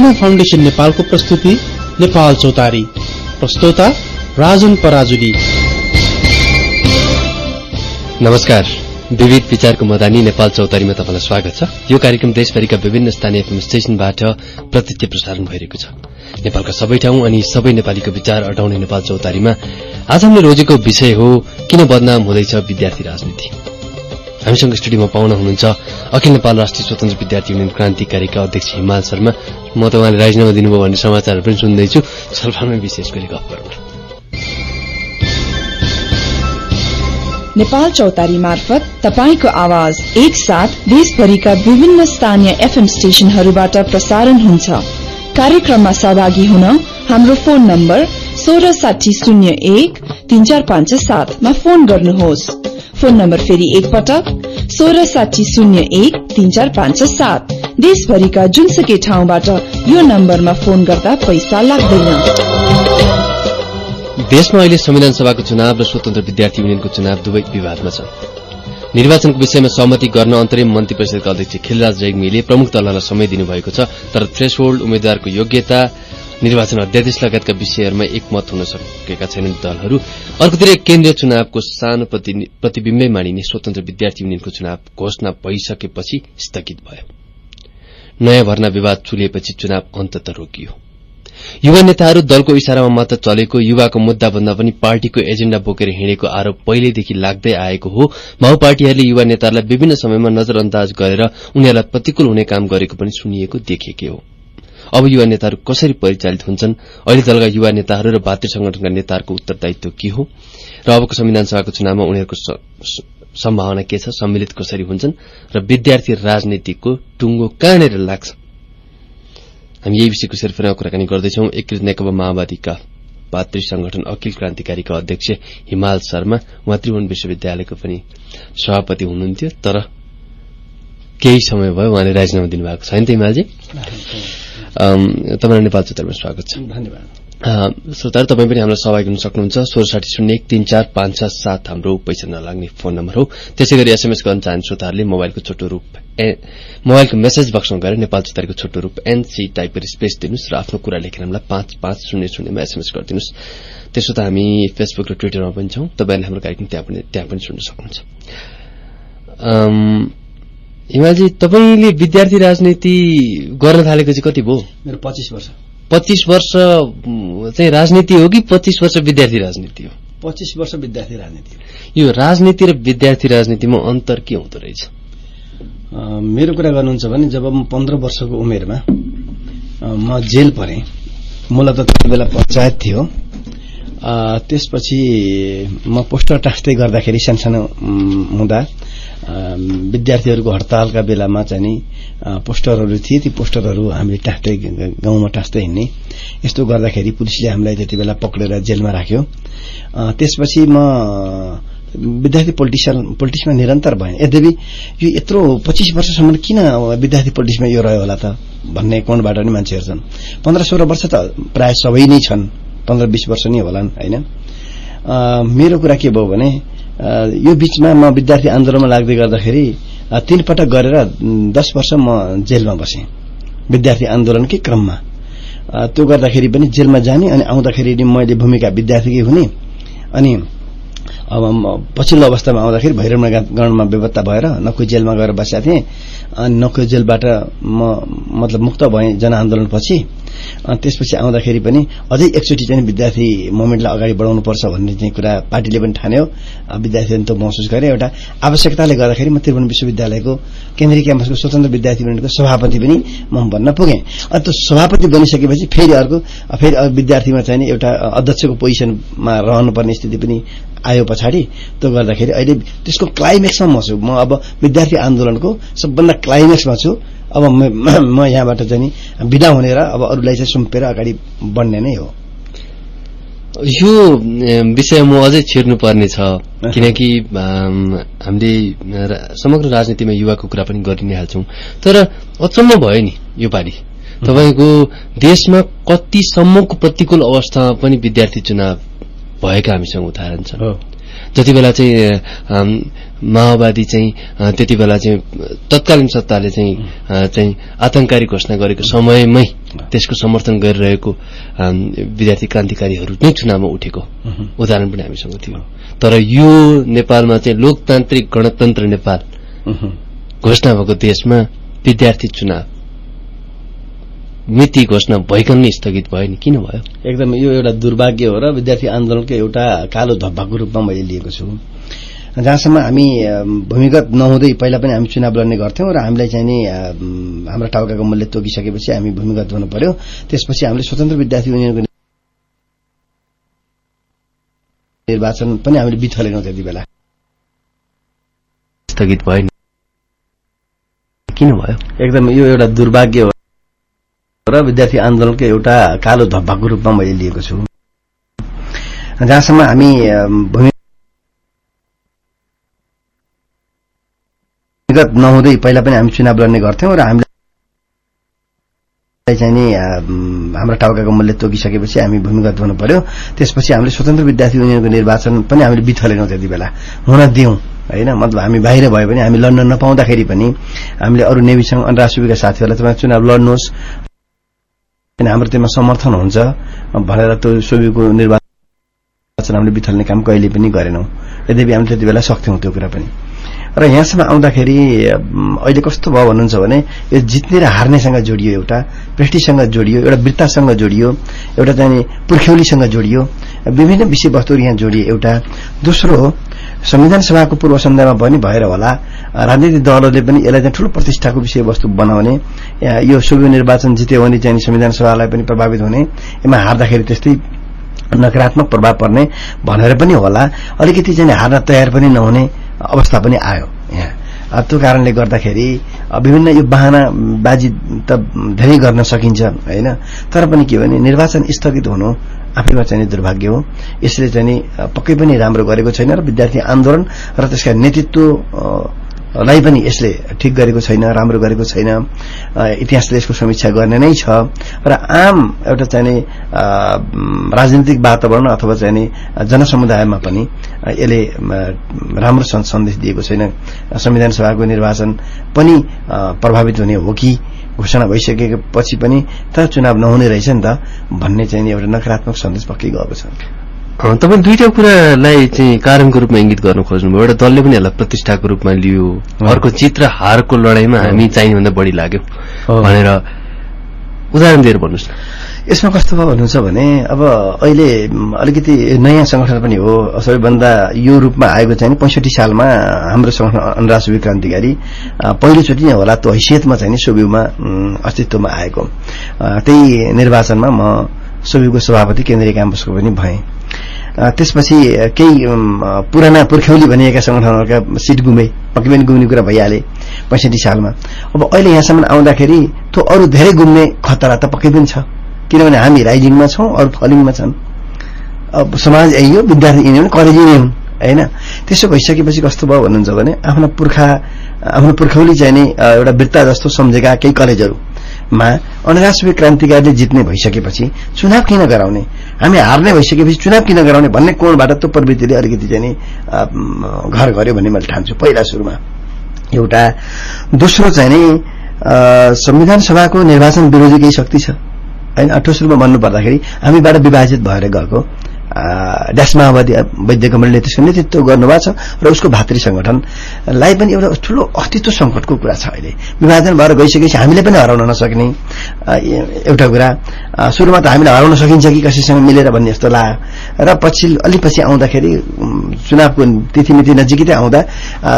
Antenna foundation नेपालको प्रस्तुति नेपाल चौतारी। प्रस्तोता राजन पराजुली। नमस्कार। विविध विचारको मदानी नेपाल चौतारीमा तपाईँलाई स्वागत छ। यो कार्यक्रम देशभरिका विभिन्न स्थानीय एफएम स्टेशनबाट प्रत्यक्ष प्रसारण भइरहेको छ। नेपालका सबै ठाउँ अनि सबै नेपालीको विचार अटाउने नेपाल चौतारीमा आज हामीले रोजेको विषय हो किन बदनाम हुँदैछ विद्यार्थी राजनीति? हामीसँग स्टुडियोमा पाउन हुनुहुन्छ अखिल नेपाल राष्ट्रिय स्वतन्त्र विद्यार्थी युनियन क्रान्तिकारीका अध्यक्ष हिमाल शर्मा। म त उहाँले राजीनामा दिनुभयो भन्ने समाचारहरू पनि सुन्दैछु। छलफलमै विशेष गरी गफ नेपाल चौतारी मार्फत तपाईँको आवाज एक साथ देशभरिका विभिन्न स्थानीय एफएम स्टेशनहरूबाट प्रसारण हुन्छ। कार्यक्रममा सहभागी हुन हाम्रो फोन नम्बर सोह्र साठी शून्य एक तीन चार पाँच सातमा फोन गर्नुहोस्। फोन नम्बर फेरि एकपटक सोह्र साठी शून्य एक तीन चार पाँच सात। देशभरिका जुनसुकै ठाउँबाट यो नम्बरमा फोन गर्दा पैसा लाग्दैन। देशमा अहिले संविधान सभाको चुनाव र स्वतन्त्र विद्यार्थी युनियनको चुनाव दुवै विवादमा छ निर्वाचनको विषयमा सहमति गर्न अन्तरिम मन्त्री परिषदका अध्यक्ष खिलराज रेग्मीले प्रमुख दलहरूलाई समय दिनुभएको छ तर थ्रेसहोल्ड उम्मेद्वारको योग्यता निर्वाचन अध्यादेश लगायतका विषयहरूमा एकमत हुन सकेका छैनन् दलहरू। अर्कोतिर केन्द्रीय चुनावको सानो प्रतिविम्बै मानिने स्वतन्त्र विद्यार्थी युनियनको चुनाव घोषणा भइसकेपछि स्थगित भयो। नयाँ भर्ना विवाद चुलिएपछि चुनाव अन्तत रोकियो। युवा नेताहरू दलको इशारामा मात्र चलेको युवाको मुद्दा भन्दा पनि पार्टीको एजेण्डा बोकेर हिँडेको आरोप पहिलेदेखि लाग्दै आएको हो। माओ पार्टीहरूले युवा नेताहरूलाई विभिन्न समयमा नजरअन्दाज गरेर उनीहरूलाई प्रतिकूल हुने काम गरेको पनि सुनिएको देखेकै हो। अब युवा नेताहरू कसरी परिचालित हुन्छन्? अहिले दलका युवा नेताहरू र भातृ संगठनका नेताहरूको उत्तरदायित्व के हो? र अबको संविधान सभाको चुनावमा उनीहरूको सम्भावना के छ? सम्मिलित कसरी हुन्छन्? र विद्यार्थी राजनीतिको टुङ्गो कहाँनिर लाग्छ? हामी यही विषयको सिर्फेरमा कुराकानी गर्दैछौ। एकीकृत नेकपा माओवादीका भातृ संगठन अखिल क्रान्तिकारीका अध्यक्ष हिमाल शर्मा उहाँ त्रिभुवन विश्वविद्यालयको पनि सभापति हुनुहुन्थ्यो। तर केही समय भयो उहाँले राजीनामा दिनुभएको छ होइन त हिमालजी? तपाईँलाई नेपाल चित्रमा स्वागत छ। धन्यवाद। श्रोताहरू तपाईँ पनि हामीलाई सहभागी हुन सक्नुहुन्छ। सोह्र साठी शून्य एक तीन चार पाँच छ सात हाम्रो पैसा नलाग्ने फोन नम्बर हो। त्यसै गरी एसएमएस गर्न चाहने श्रोताहरूले मोबाइलको छोटो रूप मोबाइलको मेसेज बक्समा गएर नेपाल चितारीको छोटो रूप एनसी टाइप गरी स्पेस दिनुहोस् र आफ्नो कुरा लेखेर हामीलाई पाँच पाँच शून्य शून्यमा एसएमएस गरिदिनुहोस्। त्यसो त हामी फेसबुक र ट्विटरमा पनि छौं। तपाईँहरूले हाम्रो कार्यक्रम त्यहाँ पनि त्यहाँ पनि सुन्न सक्नुहुन्छ। हिमालजी तपाईँले विद्यार्थी राजनीति गर्न थालेको चाहिँ कति भयो? मेरो पच्चिस वर्ष। पच्चिस वर्ष चाहिँ राजनीति हो कि पच्चिस वर्ष विद्यार्थी राजनीति हो? पच्चिस वर्ष विद्यार्थी राजनीति यो राजनीति र विद्यार्थी राजनीतिमा अन्तर के हुँदो रहेछ? मेरो कुरा गर्नुहुन्छ भने जब म पन्ध्र वर्षको उमेरमा म जेल परेँ मूलत त्यति बेला पञ्चायत थियो त्यसपछि म पोस्टर टाँस्दै गर्दाखेरि सानसानो हुँदा विद्यार्थीहरूको हडतालका बेलामा चाहिँ नि पोस्टरहरू थिए ती पोस्टरहरू हामीले टाँस्दै गाउँमा टाँस्दै हिँड्ने। यस्तो गर्दाखेरि पुलिसले हामीलाई त्यति बेला पक्रेर जेलमा राख्यो। त्यसपछि म विद्यार्थी पोलिटिसियन पोलिटिक्समा निरन्तर भएन यद्यपि यो यत्रो पच्चिस वर्षसम्म किन विद्यार्थी पोलिटिक्समा यो रह्यो होला त? भन्ने कोणबाट पनि मान्छेहरू छन्। पन्ध्र सोह्र वर्ष त प्राय सबै नै छन्। पन्ध्र बिस वर्ष नै होलान् होइन? मेरो कुरा के भयो भने यो बीचमा म विद्यार्थी आन्दोलनमा लाग्दै गर्दाखेरि तीन पटक गरेर दस वर्ष म जेलमा बसेँ। विद्यार्थी आन्दोलनकै क्रममा। त्यो गर्दाखेरि पनि जेलमा जाने अनि आउँदाखेरि मैले भूमिका विद्यार्थीकै हुने। अनि अब पछिल्लो अवस्थामा आउँदाखेरि भैरव गणमा बेपत्ता भएर नक्कु जेलमा गएर बसेका थिएँ। अनि नक्कु जेलबाट म मतलब मुक्त भएँ जनआन्दोलनपछि। त्यसपछि आउँदाखेरि पनि अझै एकचोटि चाहिँ विद्यार्थी मोमेन्टलाई अगाडि बढाउनुपर्छ भन्ने चाहिँ कुरा पार्टीले पनि ठान्यो। विद्यार्थीले त महसुस गरे एउटा आवश्यकताले गर्दाखेरि म त्रिभुवन विश्वविद्यालयको केन्द्रीय क्याम्पसको स्वतन्त्र विद्यार्थी युनियनको सभापति पनि म बन्न पुगेँ। अनि त्यो सभापति बनिसकेपछि फेरि अर्को फेरि विद्यार्थीमा चाहिँ एउटा अध्यक्षको पोजिसनमा रहनुपर्ने स्थिति पनि आयो पछाडि। त्यो गर्दाखेरि अहिले त्यसको क्लाइमेक्समा म छु। म अब विद्यार्थी आन्दोलनको सबभन्दा क्लाइमेक्समा छु। अब म- यहाँबाट चाहिँ नि विदा हुने र अब अरूलाई चाहिँ सुम्पेर अगाडि बढ्ने नै हो। यो विषय म अझै छिर्नुपर्ने छ किनकि हामीले समग्र राजनीतिमा युवाको कुरा पनि गरि नै हाल्छौं। तर अचम्म भयो नि यो पालि। तपाईँको देशमा कतिसम्मको प्रतिकूल अवस्थामा पनि विद्यार्थी चुनाव भएका हामीसँग उदाहरण छन्। जति बेला चाहिँ माओवादी चाहिँ त्यति बेला चाहिँ तत्कालीन सत्ताले चाहिँ चाहिँ आतंककारी घोषणा गरेको समयमै त्यसको समर्थन गरिरहेको विद्यार्थी क्रान्तिकारीहरू नै चुनावमा उठेको उदाहरण पनि हामीसँग थियो। तर यो नेपालमा चाहिँ लोकतान्त्रिक गणतन्त्र नेपाल घोषणा भएको देशमा विद्यार्थी चुनाव मिति घोषणा भइकन नै स्थगित भयो नि किन भयो? एकदम यो एउटा दुर्भाग्य हो र विद्यार्थी आन्दोलनको एउटा कालो धब्बाको रूपमा मैले लिएको छु। जहाँसम्म हामी भूमिगत नहुँदै पहिला पनि हामी चुनाव लड्ने गर्थ्यौं र हामीलाई चाहिँ नि हाम्रो टाउकाको मूल्य तोकिसकेपछि हामी भूमिगत हुनु पर्यो। त्यसपछि हामीले स्वतन्त्र विद्यार्थी युनियनको निर्वाचन पनि हामीले बिथलेनौँ त्यति बेला। स्थगित भयो किन भयो? एकदम यो एउटा दुर्भाग्य हो। र विद्यार्थी आन्दोलनको एउटा कालो धब्बाको रूपमा मैले लिएको छु। जहाँसम्म हामी भूमिगत नहुँदै पहिला पनि हामी चुनाव लड्ने गर्थ्यौं र हामीलाई चाहिँ नि हाम्रो टाउकाको मूल्य तोकिसकेपछि हामी भूमिगत हुनु पर्यो। त्यसपछि हामीले स्वतन्त्र विद्यार्थी युनियनको निर्वाचन पनि हामीले बिथलेनौँ त्यति बेला। हुन दियौं होइन? मतलब हामी बाहिर भयो भने हामी लड्न नपाउँदाखेरि पनि हामीले अरू नेविसँग अनि राष्ट्रविका साथीहरूलाई तपाईँ चुनाव लड्नुहोस्। किन हाम्रो त्यसमा समर्थन हुन्छ? भनेर त्यो सोभिको निर्वाचन हामीले बिथल्ने काम कहिले पनि गरेनौं। यद्यपि हामीले त्यति बेला सक्थ्यौं त्यो कुरा पनि। र यहाँसम्म आउँदाखेरि अहिले कस्तो भयो भन्नुहुन्छ भने यो जित्ने र हार्नेसँग जोडियो एउटा प्रेस्टिजसँग जोडियो एउटा वृत्तासँग जोडियो एउटा चाहिँ पुर्ख्यौलीसँग जोडियो विभिन्न विषयवस्तुहरू यहाँ जोडिए एउटा। दोस्रो संविधान सभाको पूर्व सन्ध्यामा पनि भएर होला राजनीतिक दलहरूले पनि यसलाई चाहिँ ठूलो प्रतिष्ठाको विषयवस्तु बनाउने या सुबह निर्वाचन जित्यो भने चाहिँ संविधान सभालाई पनि प्रभावित हुने यसमा हार्दाखेरि त्यस्तै नकारात्मक प्रभाव पर्ने भनेर पनि होला। अलिकति चाहिँ हार्न तयार पनि नहुने अवस्था पनि आयो यहाँ। त्यो कारणले गर्दाखेरि विभिन्न यो बाहना बाजी त धेरै गर्न सकिन्छ होइन? तर पनि के भने निर्वाचन स्थगित हुनु आफैमा चाहिँ दुर्भाग्य हो। यसले चाहिँ पक्कै पनि राम्रो गरेको छैन र विद्यार्थी आन्दोलन र त्यसका नेतृत्व लाई पनि यसले ठिक गरेको छैन राम्रो गरेको छैन इतिहासले यसको समीक्षा गर्ने नै छ। र आम एउटा चाहिँ नि अ, म, राजनीतिक वातावरण अथवा चाहिँ नि जनसमुदायमा पनि यसले राम्रो सन्- सन्देश दिएको छैन। संविधान सभाको निर्वाचन पनि प्रभावित हुने हो कि? घोषणा भइसकेपछि पनि त चुनाव नहुने रहेछ नि त भन्ने चाहिँ एउटा नकारात्मक सन्देश पक्कै गएको छ। तपाईँ दुईटा कुरालाई चाहिँ कारणको रूपमा इङ्गित गर्न खोज्नुभयो। एउटा दलले पनि यसलाई प्रतिष्ठाको रूपमा लियो। अर्को जित र हारको लडाईँमा हामी चाहिने भन्दा बढी लाग्यो। भनेर उदाहरण दिएर भन्नुहोस् न। यसमा कस्तो भयो भन्नुहुन्छ भने अब अहिले अलिकति नयाँ संगठन पनि हो। सबैभन्दा यो रूपमा आएको चाहिँ पैँसठी सालमा हाम्रो संगठन अनुराज सुबी क्रान्तिकारी अ, पहिलोचोटि नै होला। त्यो हैसियतमा चाहिँ नि सोबिउमा उम्, अस्तित्वमा आएको। त्यही निर्वाचनमा म सोबिउको सभापति केन्द्रीय क्याम्पसको पनि भएँ। त्यसपछि केही पुराना पुर्ख्यौली भनिएका संगठनहरूका सिट गुमे पक्कै पनि गुम्ने कुरा भइहाले पैँसठी सालमा। अब अहिले यहाँसम्म आउँदाखेरि त्यो अरू धेरै गुम्ने खतरा त पक्कै पनि छ। किनभने हामी राइजिङमा छौँ अरू फलिङमा छन्। अब समाज यही हो विद्यार्थी यिनी हुन् कलेज यिनी हुन् होइन? त्यसो भइसकेपछि कस्तो भयो भन्नुहुन्छ भने आफ्नो पुर्खा आफ्नो पुर्खौली चाहिँ नि अ, एउटा वृत्ता जस्तो सम्झेका केही कलेजहरूमा अनराष्ट्रिय क्रान्तिकारीले जित्ने भइसकेपछि चुनाव किन गराउने? हामी हार्ने भइसकेपछि चुनाव किन गराउने भन्ने कोणबाट त्यो प्रवृत्तिले अलिकति चाहिँ नि म, घर गर्यो भन्ने मैले ठान्छु पहिला सुरुमा। एउटा दोस्रो चाहिँ नि संविधान सभाको निर्वाचन विरोधी केही शक्ति छ? होइन ठोस रूपमा भन्नुपर्दाखेरि हामीबाट विभाजित भएर गएको ड्यास माओवादी वैद्य कमलले त्यसको नेतृत्व गर्नुभएको छ र उसको भातृ संगठनलाई पनि एउटा ठूलो अस्तित्व संकटको कुरा छ अहिले। विभाजन भएर गइसकेपछि हामीले पनि हराउन नसक्ने एउटा कुरा। सुरुमा त हामीले हराउन सकिन्छ कि कसैसँग मिलेर भन्ने जस्तो लाग्यो र पछि अलिक पछि आउँदाखेरि चुनावको तिथिमिति नजिकै आउँदा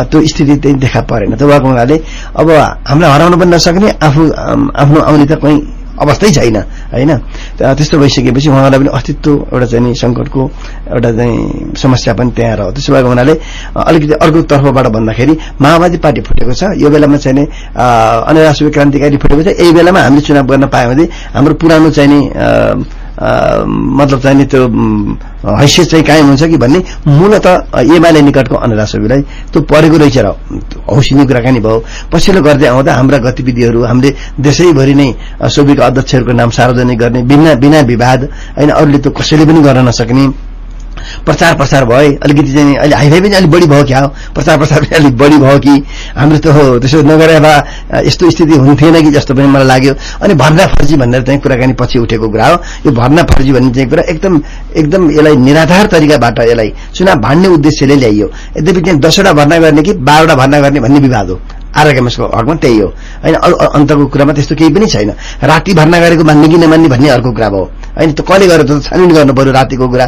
त्यो स्थिति देखा परेन। त्यो भएको हुनाले अब हामीलाई हराउन पनि नसक्ने आफू आफ्नो आउने त कहीँ अवस्थै छैन होइन? त्यस्तो भइसकेपछि उहाँलाई पनि अस्तित्व एउटा चाहिँ नि सङ्कटको एउटा चाहिँ समस्या पनि त्यहाँ रह्यो। त्यसो भएको हुनाले अलिकति अर्को तर्फबाट भन्दाखेरि माओवादी पार्टी फुटेको छ। यो बेलामा चाहिँ नि अनिराष्ट्रिय क्रान्तिकारी फुटेको छ। यही बेलामा हामीले चुनाव गर्न पायौँ भने हाम्रो पुरानो चाहिँ नि मतलब चाहिँ नि त्यो हैसियत चाहिँ कायम हुन्छ कि भन्ने मूलत एमाले निकटको सोबीलाई त्यो परेको रहेछ र हौसिनी कुराकानी भयो। पछिल्लो गर्दै आउँदा हाम्रा गतिविधिहरू हामीले देशैभरि नै सोबीका अध्यक्षहरूको नाम सार्वजनिक गर्ने बिना बिना विवाद होइन अरूले त्यो कसैले पनि गर्न नसक्ने। प्रचार प्रसार भए अलिकति चाहिँ अहिले हाइफाई पनि अलिक बढी भयो क्या हो। प्रचार प्रसार पनि अलिक बढी भयो कि? हाम्रो त त्यसो नगरे भए यस्तो स्थिति हुन्थेन कि जस्तो पनि मलाई लाग्यो। अनि भर्ना फर्जी भनेर चाहिँ कुराकानी पछि उठेको कुरा हो। यो भर्ना फर्जी भन्ने चाहिँ कुरा एकदम एकदम यसलाई निराधार तरिकाबाट यसलाई चुनाव भान्ने उद्देश्यले ल्याइयो। यद्यपि त्यहाँ दसवटा भर्ना गर्ने कि बाह्रवटा भर्ना गर्ने भन्ने विवाद हो। आरएमएसको हकमा त्यही हो। होइन अन्तको कुरामा त्यस्तो केही पनि छैन। राति भर्ना गरेको मान्ने कि नमान्ने भन्ने अर्को कुरा भयो। होइन त्यो कसले गरेर त? छानबिन गर्नु पर्यो रातिको कुरा।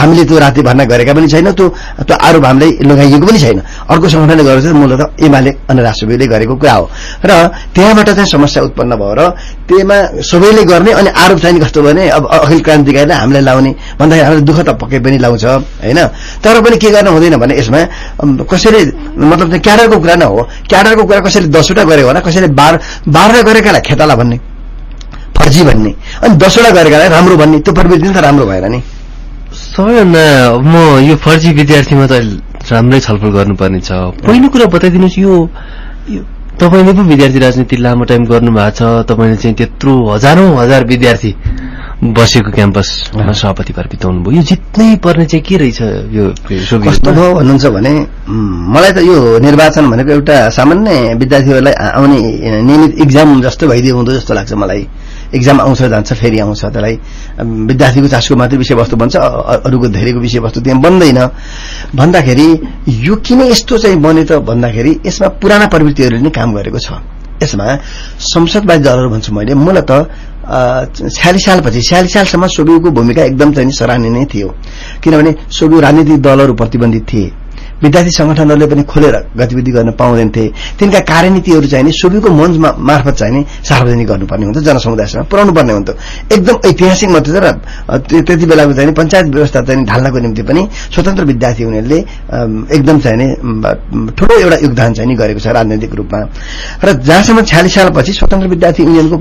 हामीले त्यो राति भर्ना गरेका पनि छैन त्यो त्यो आरोप हामीलाई लगाइएको पनि छैन। अर्को संगठनले गरेर चाहिँ मूलत एमाले अनि राष्ट्रपतिले गरेको कुरा हो। र त्यहाँबाट चाहिँ समस्या उत्पन्न भयो र त्यसमा सबैले गर्ने अनि आरोप चाहिँ कस्तो भने अब अखिल क्रान्तिकारीलाई हामीलाई लाउने भन्दाखेरि हामीले दुःख त पक्कै पनि लाउँछ होइन? तर पनि के गर्न हुँदैन भने यसमा कसैले मतलब क्याडरको कुरा न हो क्याडरको कुरा कसैले दसवटा गरेको होला कसैले बाह्र बाह्र गरेकालाई खेताला भन्ने फर्जी भन्ने अनि दसवटा गरेकालाई राम्रो भन्ने त्यो प्रवृत्ति त राम्रो भएर नि। सबैभन्दा म यो फर्जी विद्यार्थीमा त राम्रै छलफल गर्नुपर्ने छ। पहिलो कुरा बताइदिनुहोस् यो तपाईँले पो विद्यार्थी राजनीति लामो टाइम गर्नु भएको छ तपाईँले चाहिँ त्यत्रो हजारौं हजार विद्यार्थी बसेको क्याम्पस सभापति भएर बिताउनु भयो यो जित्नै पर्ने चाहिँ के रहेछ यो कस्तो भयो भन्नुहुन्छ भने मलाई त यो निर्वाचन भनेको एउटा सामान्य विद्यार्थीहरूलाई आउने नियमित इक्जाम जस्तो भइदियो हुँदो जस्तो लाग्छ मलाई। इक्जाम आउँछ जान्छ फेरि आउँछ त्यसलाई विद्यार्थीको चासको मात्रै विषयवस्तु बन्छ अरूको धेरैको विषयवस्तु त्यहाँ बन्दैन। भन्दाखेरि यो किन यस्तो चाहिँ बन्यो त भन्दाखेरि यसमा पुराना प्रवृत्तिहरूले नै काम गरेको छ। यसमा संसदवादी दलहरू भन्छु मैले मूलत छ्यालिस सालपछि छ्यालिस सालसम्म सोबियुको भूमिका एकदम चाहिँ सराहनीय थियो। किनभने सोबियु राजनीतिक दलहरू प्रतिबन्धित थिए। विद्यार्थी संगठनहरूले पनि खोलेर गतिविधि गर्न पाउँदैनथे। तिनका कार्यनीतिहरू चाहिँ नि सोबीको मञ्च मार्फत चाहिँ नि सार्वजनिक गर्नुपर्ने हुन्छ जनसमुदायसँग पुऱ्याउनु पर्ने हुन्थ्यो। एकदम ऐतिहासिक मात्रै र त्यति बेलाको चाहिँ पञ्चायत व्यवस्था चाहिँ ढाल्नको निम्ति पनि स्वतन्त्र विद्यार्थी उनीहरूले एकदम चाहिँ नि ठूलो एउटा योगदान चाहिँ गरेको छ राजनैतिक रूपमा। र जहाँसम्म छ्यालिस सालपछि स्वतन्त्र विद्यार्थी युनियनको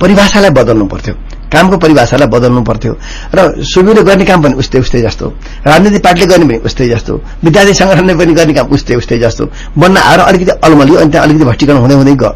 परिभाषालाई बदल्नु पर्थ्यो कामको परिभाषालाई बदल्नु पर्थ्यो र सुबिले गर्ने काम पनि उस्तै उस्तै जस्तो। राजनीतिक पार्टीले गर्ने पनि उस्तै जस्तो। विद्यार्थी संगठनले पनि गर्ने काम उस्तै उस्तै जस्तो। बन्न आएर अलिकति अलमलियो अनि त्यहाँ अलिकति भट्टिकरण हुँदै हुँदै गयो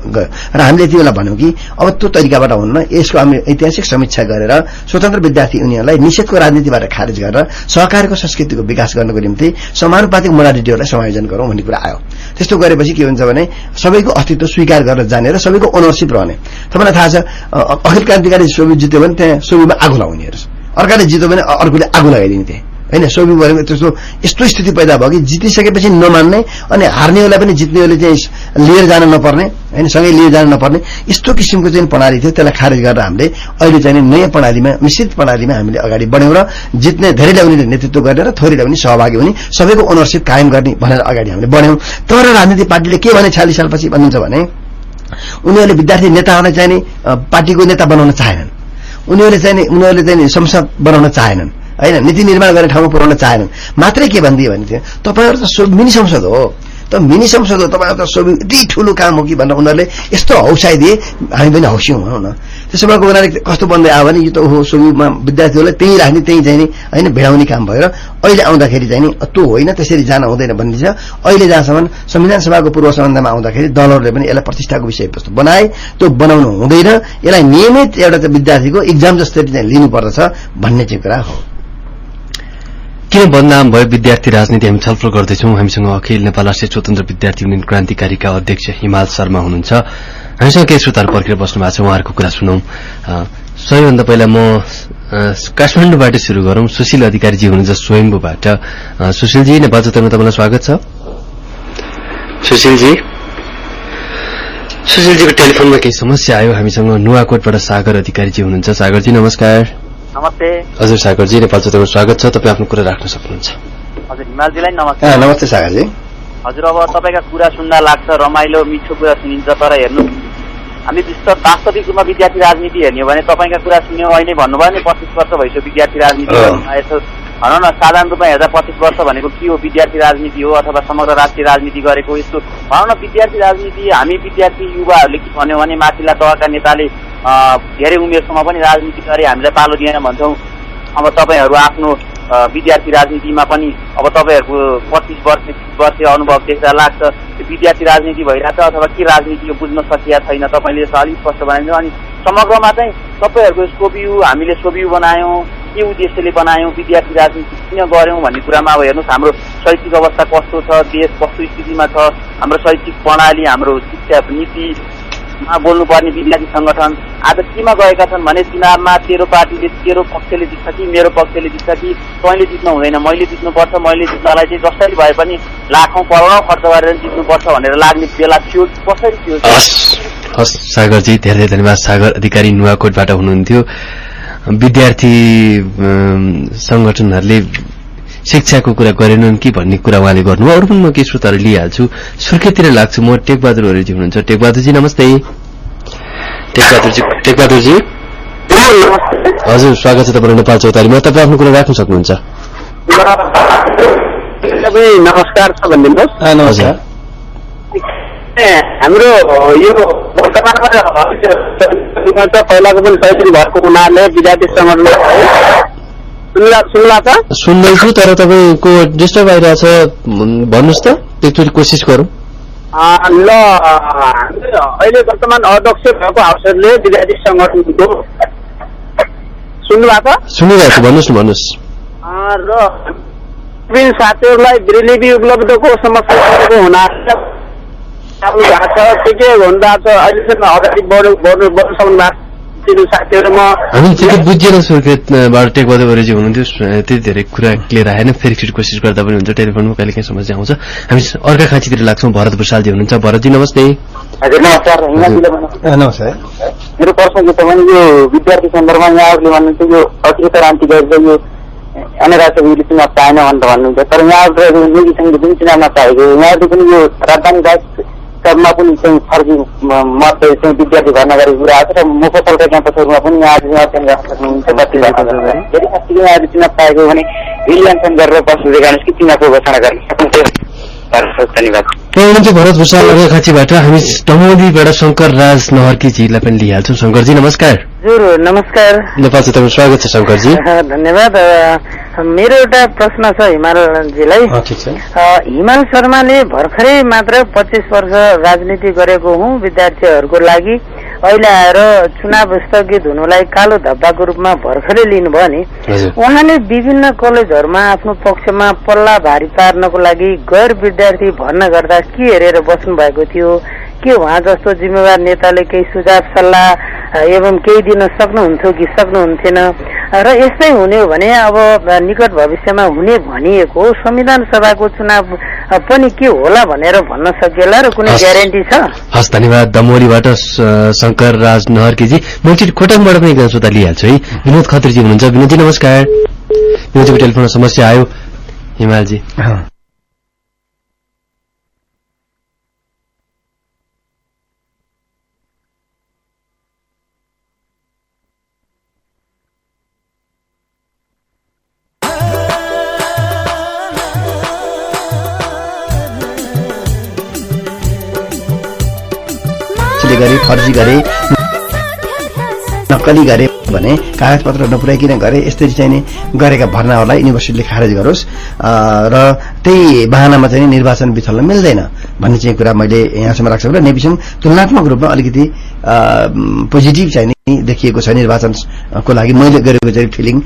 र हामीले यति बेला भन्यौँ कि अब त्यो तरिकाबाट हुन्न यसको हामीले ऐतिहासिक समीक्षा गरेर स्वतन्त्र विद्यार्थी युनियनलाई निषेधको राजनीतिबाट खारेज गरेर सहकारीको संस्कृतिको विकास गर्नको निम्ति समानुपातिक मोडालिटीहरूलाई समायोजन गरौँ भन्ने कुरा आयो। त्यस्तो गरेपछि के हुन्छ भने सबैको अस्तित्व स्वीकार गरेर जाने र सबैको ओनरसिप रहने। तपाईँलाई थाहा छ अखिल क्रान्तिकारी सोभियत जित्यो भने त्यहाँ सोबीमा आगो लगाउनेहरू अर्काले जित्यो भने अर्कोले आगो लगाइदिने त्यहाँ होइन सोबी भनेको त्यस्तो यस्तो स्थिति पैदा भयो कि जितिसकेपछि नमान्ने अनि हार्नेहरूलाई पनि जित्नेहरूले चाहिँ लिएर जान नपर्ने होइन सँगै लिएर जान नपर्ने यस्तो किसिमको चाहिँ प्रणाली थियो त्यसलाई खारेज गरेर हामीले अहिले चाहिँ नयाँ प्रणालीमा मिश्रित प्रणालीमा हामीले अगाडि बढ्यौँ र जित्ने धेरै ल्याउने नेतृत्व गर्ने र थोरै ल्याउने सहभागी हुने सबैको ओनरसिप कायम गर्ने भनेर अगाडि हामीले बढ्यौँ तर राजनीतिक पार्टीले के भने छ्यालिस सालपछि भनिन्छ भने उनीहरूले विद्यार्थी नेताहरूलाई चाहिँ पार्टीको नेता बनाउन चाहेनन्। उनीहरूले चाहिँ उनीहरूले चाहिँ संसद बनाउन चाहेनन्। होइन नीति निर्माण गर्ने ठाउँमा पुर्याउन चाहेनन्। मात्रै के भनिदियो भने तपाईँहरू त मिनी संसद हो। त मिनी संसद हो तपाईँहरू त सोभि यति ठुलो काम हो कि भनेर उनीहरूले यस्तो हौसाइदिए हामी पनि हौस्यौँ भनौँ न। त्यसो भएको उनीहरूले कस्तो बन्दै आयो भने यो त ओहो सोभिमा विद्यार्थीहरूलाई त्यहीँ राख्ने त्यहीँ चाहिँ होइन भिडाउने काम भएर अहिले आउँदाखेरि चाहिँ नि त्यो होइन त्यसरी जान हुँदैन भन्ने छ। अहिले जहाँसम्म संविधान सभाको पूर्व सम्बन्धमा आउँदाखेरि दलहरूले पनि यसलाई प्रतिष्ठाको विषयवस्तु बनाए त्यो बनाउनु हुँदैन। यसलाई नियमित एउटा विद्यार्थीको इक्जाम जसरी चाहिँ लिनुपर्दछ भन्ने चाहिँ कुरा हो। किन बदनाम भयो विद्यार्थी राजनीति हामी छलफल गर्दैछौँ? हामीसँग अखिल नेपाल राष्ट्रिय स्वतन्त्र विद्यार्थी युनियन क्रान्तिकारीका अध्यक्ष हिमाल शर्मा हुनुहुन्छ। हामीसँग केही श्रोताहरू पर्खेर बस्नु भएको छ उहाँहरूको कुरा सुनौ। सबैभन्दा पहिला म काठमाडौँबाट सुरु गरौँ। सुशील अधिकारीजी हुनुहुन्छ स्वयम्भूबाट। अ, सुशीलजी नेपाल चौतारमा तपाईँलाई स्वागत छ। सुशीलजी। सुशीलजीको टेलिफोनमा केही समस्या आयो? हामीसँग नुवाकोटबाट सागर अधिकारीजी हुनुहुन्छ। सागरजी नमस्कार। नमस्ते। हजुर सागरजी नेपाल चौतारमा स्वागत छ। तपाईँ आफ्नो कुरा राख्न सक्नुहुन्छ। हजुर हिमालजीलाई नमस्ते। नमस्ते सागरजी। हजुर अब तपाईँका कुरा सुन्दा लाग्छ रमाइलो मिठो कुरा सुनिन्छ तर हेर्नु हामी विश्व वास्तविक रूपमा विद्यार्थी राजनीति हेर्ने हो भने तपाईँका कुरा सुन्यौँ अहिले भन्नुभयो नि पच्चिस वर्ष भइसक्यो विद्यार्थी राजनीति। यसो भनौँ न साधारण रूपमा हेर्दा पच्चिस वर्ष भनेको के हो विद्यार्थी राजनीति हो अथवा समग्र राष्ट्रिय राजनीति गरेको यस्तो भनौँ न विद्यार्थी राजनीति हामी विद्यार्थी युवाहरूले के भन्यो भने माथिल्ला तहका नेताले धेरै उमेरसम्म पनि राजनीति गरे हामीलाई पालो दिएन भन्छौँ अब तपाईँहरू आफ्नो विद्यार्थी राजनीतिमा पनि अब तपाईँहरूको पच्चिस वर्ष तिस वर्ष अनुभव देख्दा लाग्छ विद्यार्थी राजनीति भइरहेछ अथवा के राजनीति यो बुझ्न सकिया छैन तपाईँले यसो अलिक स्पष्ट बनाइदिनु। अनि समग्रमा चाहिँ तपाईँहरूको सोबियु हामीले सोबियु बनायौँ के उद्देश्यले बनायौँ विद्यार्थी राजनीति किन गऱ्यौँ भन्ने कुरामा अब हेर्नुहोस् हाम्रो शैक्षिक अवस्था कस्तो छ देश कस्तो स्थितिमा छ हाम्रो शैक्षिक प्रणाली हाम्रो शिक्षा नीति बोल्नुपर्ने विद्यार्थी सङ्गठन? आज केमा गएका छन् भने चुनावमा तेरो पार्टीले तेरो पक्षले जित्छ कि मेरो पक्षले जित्छ कि तैँले जित्नु हुँदैन? मैले जित्नुपर्छ मैले जित्नलाई चाहिँ जसरी भए पनि लाखौँ करोडौँ खर्च गरेर जित्नुपर्छ भनेर लाग्ने बेला थियो। कसरी थियो? हस् सागरजी धेरै धेरै धन्यवाद। सागर अधिकारी नुवाकोटबाट हुनुहुन्थ्यो। विद्यार्थी अम, संगठनहरूले शिक्षाको कुरा गरेनन् कि भन्ने कुरा उहाँले गर्नुभयो अरू पनि म केही श्रोताहरू लिइहाल्छु। सुर्खेततिर लाग्छु। म टेकबहादुर ओरेजी हुनुहुन्छ। टेकबहादुरजी नमस्ते। टेकबहादुरजी टेकबहादुरजी। हजुर स्वागत छ तपाईँलाई नेपाल चौतारीमा। तपाईँ आफ्नो कुरा राख्न सक्नुहुन्छ? नमस्कार छ भनिदिनुहोस्। हाम्रो यो वर्तमानमा पहिलाको पनि सैत्री भएको हुनाले विद्यार्थी सङ्गठन सुन्दैछु तर तपाईँको डिस्टर्ब आइरहेछ। भन्- भन्नुहोस् त एकचोटि कोसिस गरौँ। ल अहिले वर्तमान अध्यक्ष भएको अवसरले विद्यार्थी सङ्गठनको सुन्नुभएको? छ सुनिरहेको छु भन्नुहोस् न भन्नुहोस्। र विभिन्न साथीहरूलाई ब्रेलिबी उपलब्धको समस्या भएको हुनाले आफ्नो भएको छ के के हुँदैछ अहिलेसम्म अगाडि बढ्नु बढ्नु बढ्नु सक्नु भएको छ साथीहरू म हामी त्यति बुझिएन सुर्खेतबाट टेकबहादुर ओरेजी हुनुहुन्थ्यो त्यति धेरै कुरा क्लियर आएन। फेरि फेरि कोसिस गर्दा पनि हुन्छ टेलिफोनमा कहिले काहीँ समस्या आउँछ। हामी अर्का खाँचीतिर लाग्छौँ भरत भूषालजी हुनुहुन्छ। भरतजी नमस्ते। हजुर नमस्कार। नमस्कार। मेरो प्रश्न के छ भने यो विद्यार्थी सन्दर्भमा यहाँहरूले भन्नुहुन्छ यो अतिरिक्त रान्ति गरेर यो विधि चुनाव पाएन भनेर भन्नुहुन्छ। तर यहाँहरू निजी सङ्घले पनि चुनावमा पाएको यहाँहरूले पनि यो राजधानी बाहेक सबमा पनि चाहिँ फर्की म- मत चाहिँ विद्यार्थी भर्ना गरेको कुरा आएको छ र मुफसलका क्याम्पसहरूमा पनि यहाँहरू निर्वाचन गर्न सक्नुहुन्छ यदि साँच्चीकै यहाँहरू चुनाव पाएको भने रिल्यान्सन गरेर बस्नु देखाउनुहोस् कि चुनावको घोषणा गर्न। सक्नुहुन्छ त्यहाँ हुनुहुन्छ भरत भूषाल अर्का खाँचीबाट हामी दमोलीबाट शङ्कर राज नहर्कीजीलाई पनि लिइहाल्छौँ। शङ्करजी नमस्कार। हजुर नमस्कार। नेपाल चाहिँ तपाईँको स्वागत छ शङ्करजी। धन्यवाद। मेरो एउटा प्रश्न छ हिमालजीलाई हिमाल शर्माले भर्खरै मात्र पच्चिस वर्ष राजनीति गरेको हुँ विद्यार्थीहरूको लागि। अहिले आएर चुनाव स्थगित हुनुलाई कालो धब्बाको रूपमा भर्खरै लिनुभयो नि। उहाँले विभिन्न कलेजहरूमा आफ्नो पक्षमा पल्ला भारी पार्नको लागि गैर विद्यार्थी भर्ना गर्दा के हेरेर बस्नु भएको थियो? के उहाँ जस्तो जिम्मेवार नेताले केही सुझाव सल्लाह एवं केही दिन सक्नुहुन्थ्यो कि सक्नुहुन्थेन? र यस्तै हुने हो भने अब निकट भविष्यमा हुने भनिएको संविधान सभाको चुनाव पनि के होला भनेर भन्न सकिएला र कुनै। ग्यारेन्टी छ? हस् धन्यवाद। दमोलीबाट स- शङ्कर राज नहर्कीजी। म एकचोटि खोटाङबाट पनि एकजना श्रोता लिइहाल्छु है। विनोद खत्रीजी हुनुहुन्छ। विनोदजी नमस्कार। विनोदजीको टेलिफोनमा समस्या आयो। हिमालजी। नक्कली गरे भने कागजपत्र नपुर्याइकन गरे यसरी चाहिँ गरेका भर्नाहरूलाई युनिभर्सिटीले खारेज गरोस्। र त्यही बाहनामा चाहिँ निर्वाचन बिथल्न मिल्दैन भन्ने चाहिँ कुरा मैले यहाँसम्म राख्छु। र नेविसम तुलनात्मक रूपमा अलिकति पोजिटिभ चाहिँ देखिएको छ निर्वाचनको लागि। मैले गरेको चाहिँ फिलिङ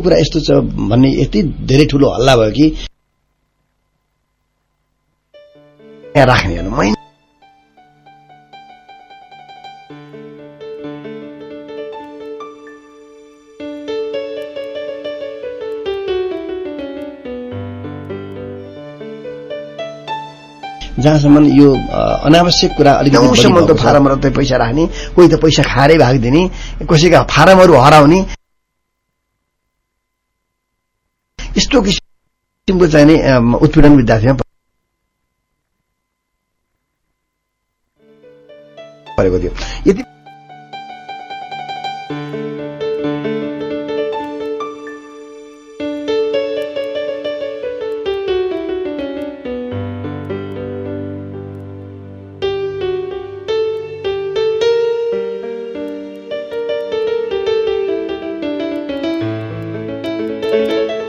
कुरा यस्तो छ भन्ने यति धेरै ठुलो हल्ला भयो कि राख्ने जहाँसम्म यो अनावश्यक कुरा अलिकति त। फारमबाट त पैसा राख्ने कोही त पैसा खाएरै भागिदिने कसैका फारमहरू हराउने यस्तो किसिमको चाहिने उत्पीडन विद्यार्थीमा परेको थियो। यति